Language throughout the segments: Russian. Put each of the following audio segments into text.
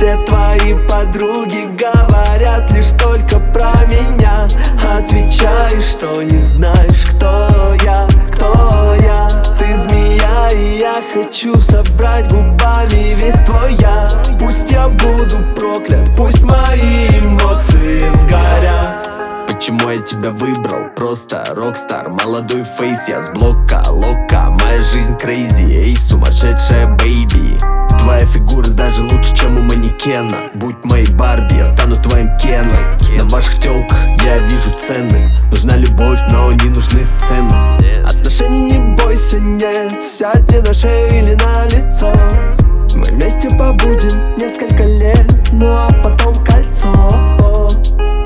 Все твои подруги говорят лишь только про меня. Отвечаешь, что не знаешь, кто я, кто я. Ты змея, и я хочу собрать губами весь твой яд. Пусть я буду проклят, пусть мои эмоции сгорят. Почему я тебя выбрал? Просто rockstar, молодой Face, я с блока, loca. Моя жизнь crazy, эй, сумасшедшая моей Барби, я стану твоим Кеном. На ваших телках я вижу цены. Нужна любовь, но не нужны сцены. Отношений не бойся, нет. Сядь мне на шею или на лицо. Мы вместе побудем несколько лет Ну а потом кольцо.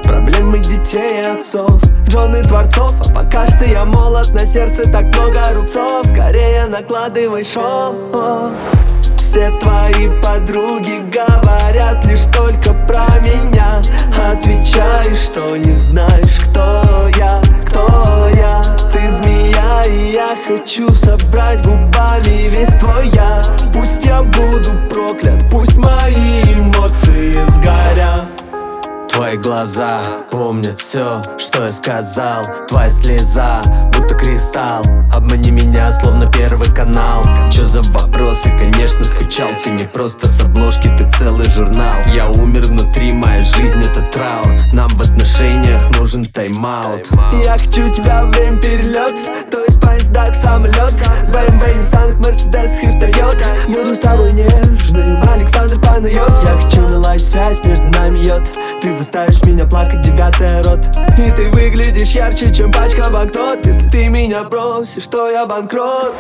Проблемы детей и отцов Жены дворцов, а пока что я молод На сердце так много рубцов. Скорее накладывай шов все твои подруги говорят лишь только про меня. Отвечаешь, что не знаешь, кто я, кто я. Ты змея, и я хочу собрать губами весь твой яд. Пусть я буду проклят, пусть мои эмоции сгорят. Твои глаза помнят все, что я сказал. Твоя слеза, будто кристалл. Обмани меня, словно первый канал. Чё за вопросы, конечно, скучал. Ты не просто с обложки, ты целый журнал. Я умер внутри, моя жизнь это траур. Нам в отношениях нужен тайм-аут. Я хочу тебя время перелет. То есть поезда к самолет. BMW, Nissan, Mercedes и Toyota Еду с тобой нежным, Александр Панайот. Я хочу наладить связь, между нами йод. Ты заставишь меня плакать, девятая рот. И ты выглядишь ярче, чем пачка банкнот. Если ты меня бросишь, то я банкрот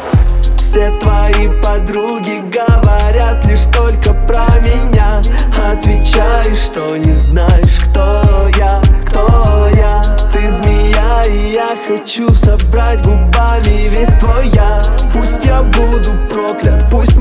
все твои подруги говорят лишь только про меня. Отвечаешь, что не знаешь, кто я, кто я. Ты змея, и я хочу собрать губами весь твой яд. Пусть я буду проклят, пусть